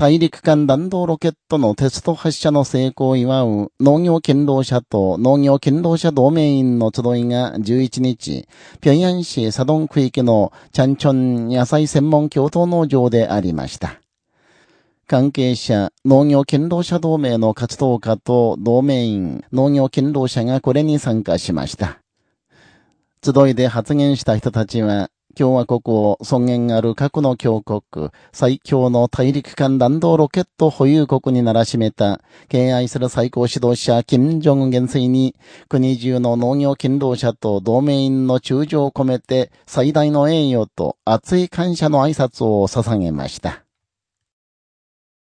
大陸間弾道ロケットのテスト発射の成功を祝う農業勤労者と農業勤労者同盟員の集いが11日、平壌市佐渡区域のチャンチョン野菜専門共同農場でありました。関係者、農業勤労者同盟の活動家と同盟員、農業勤労者がこれに参加しました。集いで発言した人たちは、共和国を尊厳ある核の強国、最強の大陸間弾道ロケット保有国にならしめた、敬愛する最高指導者、金正恩元帥に、国中の農業勤労者と同盟員の中情を込めて、最大の栄誉と熱い感謝の挨拶を捧げました。